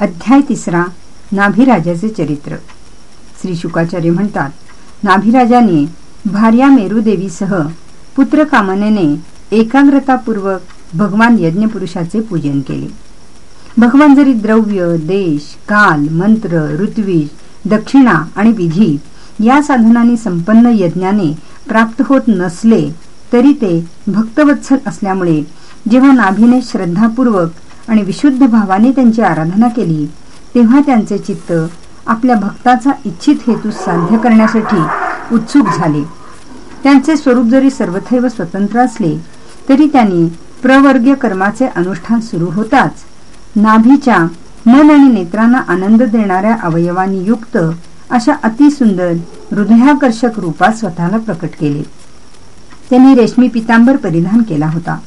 अध्याय तिसरा नाभिराजाचे चरित्र. श्री शुकाचार्य म्हणतात नाभिराजाने भार्या मेरुदेवीसह पुत्रकामनेने एकाग्रतापूर्वक भगवान यज्ञपुरुषाचे पूजन केले. भगवान जरी द्रव्य देश काल मंत्र ऋत्विज दक्षिणा आणि विधी या साधनांनी संपन्न यज्ञाने प्राप्त होत नसले तरी ते भक्तवत्सल असल्यामुळे जेव्हा नाभीने श्रद्धापूर्वक आणि विशुद्ध भावाने त्यांची आराधना केली तेव्हा त्यांचे चित्त आपल्या भक्ताचा इच्छित हेतू साध्य करण्यासाठी उत्सुक झाले. त्यांचे स्वरूप जरी सर्वथैव स्वतंत्र असले तरी त्यांनी प्रवर्गीय कर्माचे अनुष्ठान सुरू होताच नाभीच्या मन आणि नेत्रांना आनंद देणाऱ्या अवयवांनी युक्त अशा अतिसुंदर हृदयाकर्षक रूपात स्वतःला प्रकट केले. त्यांनी रेशमी पितांबर परिधान केला होता.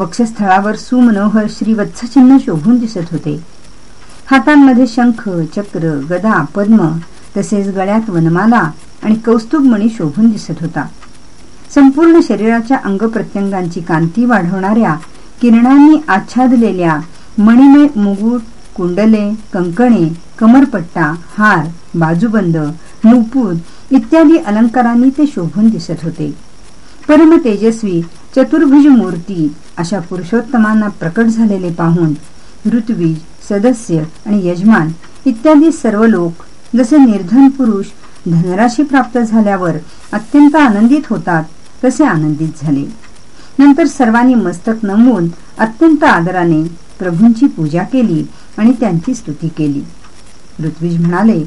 वक्षस्थळावर सुमनोहर श्रीवत्सचिन्ह शोभून दिसत होते. हातांमध्ये शंख चक्र गदा पद्म तसेच गळ्यात वनमाला आणि कौस्तुभमणी शोभून दिसत होता. संपूर्ण शरीराच्या अंग प्रत्यंगांची कांती वाढवणाऱ्या किरणांनी आच्छादलेल्या मणिमय मुगुट कुंडले कंकणे कमरपट्टा हार बाजूबंद नुपूर इत्यादी अलंकारांनी ते शोभून दिसत होते. परम तेजस्वी चतुर्भुज मूर्ती अशा पुरुषोत्तमांना प्रकट झालेले पाहून ऋत्विज सदस्य आणि यजमान इत्यादी सर्व लोक जसे निर्धन पुरुष धनराशी प्राप्त झाल्यावर अत्यंत आनंदित होतात तसे आनंदित झाले. नंतर सर्वांनी मस्तक नमवून अत्यंत आदराने प्रभूंची पूजा केली आणि त्यांची स्तुती केली. ऋत्विज म्हणाले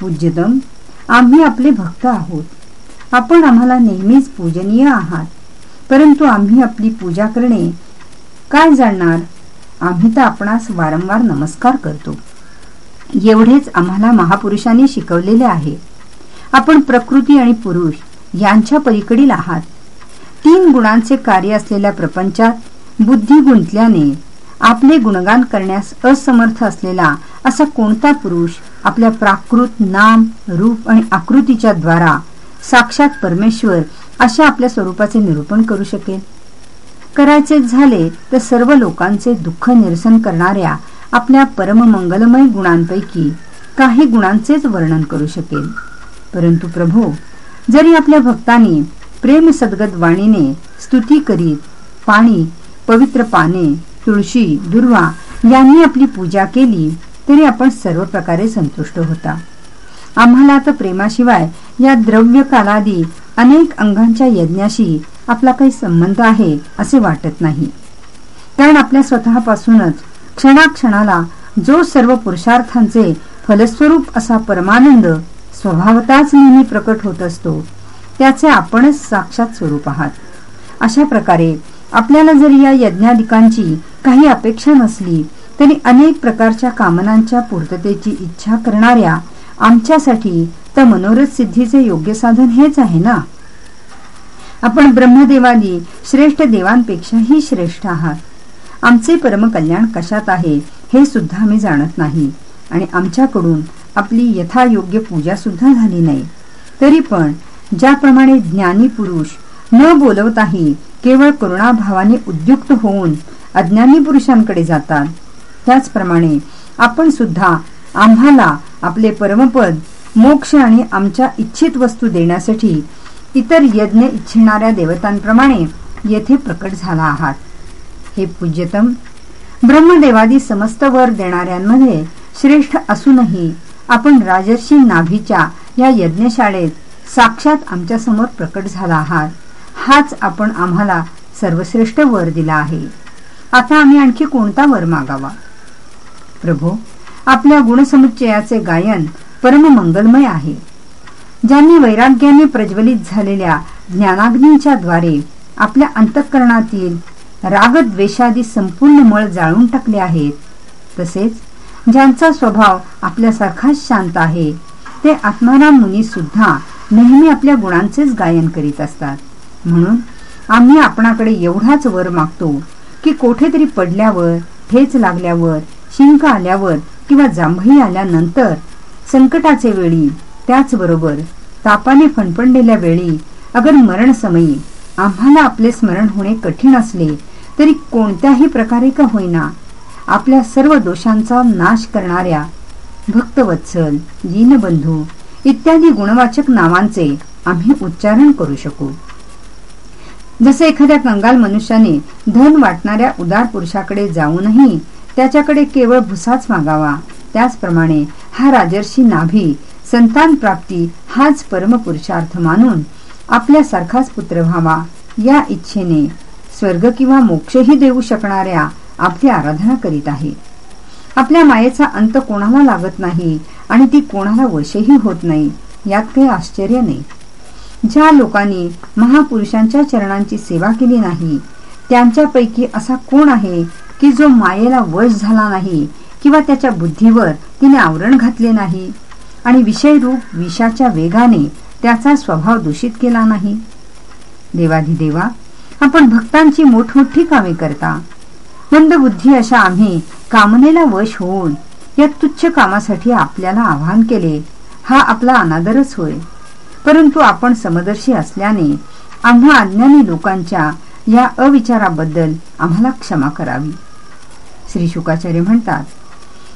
पूज्यतम आम्ही आपले भक्त आहोत. आपण आम्हाला नेहमीच पूजनीय आहात. परंतु आम्ही आपली पूजा करणे काय जाणणार? आम्ही तर आपणास वारंवार नमस्कार करतो. एवढेच आम्हाला महापुरुषांनी शिकवलेले आहे. आपण प्रकृती आणि पुरुष यांच्या पलीकडील आहात. तीन गुणांचे कार्य असलेल्या प्रपंचात बुद्धी गुंतल्याने आपले गुणगान करण्यास असमर्थ असलेला असा कोणता पुरुष आपल्या प्राकृत नाम रूप आणि आकृतीच्या द्वारा साक्षात परमेश्वर अशा आपल्या स्वरूपाचे निरूपण करू शकेल करायचे झाले तर सर्व लोकांचे दुःख निरसन करणाऱ्या आपल्या परममंगलमय गुणांपैकी काही गुणांचेच वर्णन करू शकेल परंतु प्रभो जरी आपल्या भक्तांनी प्रेम सद्गत वाणीने स्तुती करीत पाणी पवित्र पाने तुळशी दुर्वा यांनी आपली पूजा केली तरी आपण सर्व प्रकारे संतुष्ट होता. आम्हाला तर प्रेमाशिवाय या द्रव्य कालादी अनेक अंगांच्या यज्ञाशी आपला काही संबंध आहे असे वाटत नाही. कारण आपल्या स्वतःपासूनच क्षणाक्षणाला जो सर्व पुरुषार्थांचे फलस्वरूप असा परमानंद स्वभावताच नेहमी प्रकट होत असतो त्याचे आपणच साक्षात स्वरूप आहात. अशा प्रकारे आपल्याला जरी या यज्ञाधिकांची काही अपेक्षा नसली तरी अनेक प्रकारच्या कामनांच्या पूर्ततेची इच्छा करणाऱ्या आमच्यासाठी तर मनोरथ सिद्धीचे योग्य साधन हेच आहे ना? आपण ब्रह्मदेवादी श्रेष्ठ देवांपेक्षाही श्रेष्ठ आहात. आमचे परमकल्याण कशात आहे हे सुद्धा आम्ही जाणत नाही. आणि आमच्याकडून आपली यथायोग्य पूजा सुद्धा झाली नाही. तरी पण ज्याप्रमाणे ज्ञानी पुरुष न बोलवताही केवळ करुणाभावाने उद्युक्त होऊन अज्ञानी पुरुषांकडे जातात त्याचप्रमाणे आपण सुद्धा आम्हाला आपले परमपद मोक्ष आणि आमच्या इच्छित वस्तू देण्यासाठी इतर यज्ञ इच्छिणाऱ्या देवतांप्रमाणे येथे प्रकट झाला आहात. हे पूज्यतम ब्रह्मदेवादी समस्त वर देणाऱ्यांमध्ये श्रेष्ठ असूनही आपण राजर्षी नाभीच्या या यज्ञशाळेत साक्षात आमच्यासमोर प्रकट झाला आहात. हाच आपण आम्हाला सर्वश्रेष्ठ वर दिला आहे. आता आम्ही आणखी कोणता वर मागावा? प्रभो आपल्या गुणसमुच्चयाचे गायन परम मंगलमय आहे. ज्यांनी वैराग्याने प्रज्वलित झालेल्या ज्ञानाग्नीच्या द्वारे आपल्या अंतःकरणातील रागद्वेषादी संपूर्ण मळ जाळून टाकले आहेत तसेच ज्यांचा स्वभाव आपल्यासारखाच शांत आहे ते आत्माराम मुनी सुद्धा नेहमी आपल्या गुणांचेच गायन करीत असतात. म्हणून आम्ही आपणाकडे एवढाच वर मागतो की कोठेतरी पडल्यावर ठेच लागल्यावर शिंक आल्यावर किंवा जांभई आल्यानंतर संकटाचे वेळी त्याचबरोबर तापाने फणफणलेल्या वेळी अगर मरण समयी आम्हाला आपले स्मरण होणे कठीण असले तरी कोणत्याही प्रकारे का होईना आपल्या सर्व दोषांचा नाश करणाऱ्या भक्तवत्सल दीनबंधू इत्यादी गुणवाचक नावांचे आम्ही उच्चारण करू शकू. जसे एखाद्या कंगाल मनुष्याने धन वाटणाऱ्या उदार पुरुषाकडे जाऊनही त्याच्याकडे केवळ भुसाच मागावा त्याचप्रमाणे हा राजर्षी नाभी संतान प्राप्ती हाच परमपुरुषार्थ मानून आपल्यासारखाच पुत्र व्हावा. या इच्छेने स्वर्ग किंवा मोक्षही देऊ शकणाऱ्या आपली आराधना करीत आहे. आपल्या मायेचा अंत कोणाला लागत नाही आणि ती कोणाला वशही होत नाही यात काही आश्चर्य नाही. ज्या लोकांनी महापुरुषांच्या चरणांची सेवा केली नाही त्यांच्यापैकी असा कोण आहे की जो मायेला वश झाला नाही किंवा त्याच्या बुद्धीवर तिने आवरण घातले नाही. आणि विषयरूप विषाच्या वेगाने त्याचा स्वभाव दूषित केला नाही. देवाधिदेवा आपण भक्तांची मोठमोठी कामे करता. मंदबुद्धी अशा आम्ही कामनेला वश होऊन या तुच्छ कामासाठी आपल्याला आवाहन केले हा आपला अनादरच होय. परंतु आपण समदर्शी असल्याने आम्हा अज्ञानी लोकांच्या या अविचाराबद्दल आम्हाला क्षमा करावी. श्री शुकाचार्य म्हणतात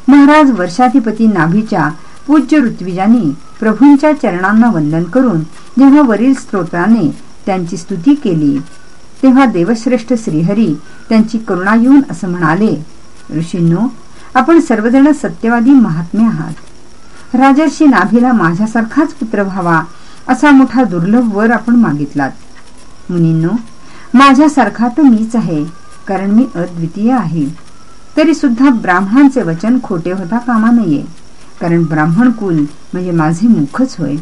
महाराज वर्षाधिपती नाभीच्या पूज्य ऋत्विजांनी प्रभूंच्या चरणांना वंदन करून जेव्हा वरील स्तोत्राने त्यांची स्तुती केली तेव्हा देवश्रेष्ठ श्रीहरी त्यांची करुणा येऊन असं म्हणाले ऋषींनो आपण सर्वजण सत्यवादी महात्मे आहात. राजर्षी नाभीला माझ्यासारखाच पुत्र व्हावा असा मोठा दुर्लभ वर आपण मागितलात. मुनींनो माझ्यासारखा तर मीच आहे कारण मी अद्वितीय आहे. तरी सुद्धा ब्राह्मणांचे वचन खोटे होता कामा नये. कारण ब्राह्मण कुल म्हणजे माझे मुखच होय.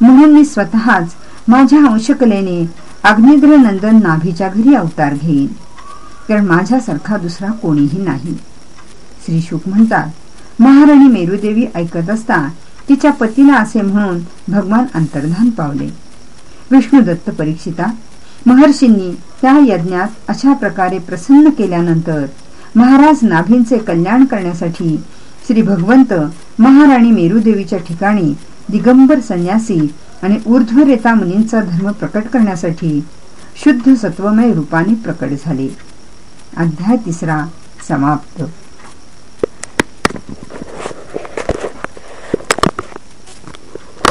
म्हणून मी स्वतःच माझ्या अंशकलेने अग्निद्र नंदन नाभीच्या घरी अवतार घेईन. कारण माझ्यासारखा दुसरा कोणीही नाही. श्री शुक म्हणतात महाराणी मेरुदेवी ऐकत असता तिच्या पतीला असे म्हणून भगवान अंतर्धान पावले. विष्णुदत्त परीक्षिता महर्षींनी त्या यज्ञात अशा प्रकारे प्रसन्न केल्यानंतर महाराज नाभींचे कल्याण करण्यासाठी श्री भगवंत महाराणी मेरुदेवीच्या ठिकाणी दिगंबर संन्यासी आणि ऊर्ध्वरेता मुनींचा धर्म प्रकट करण्यासाठी शुद्ध सत्वमय रूपाने प्रकट झाले. अध्याय तिसरा समाप्त.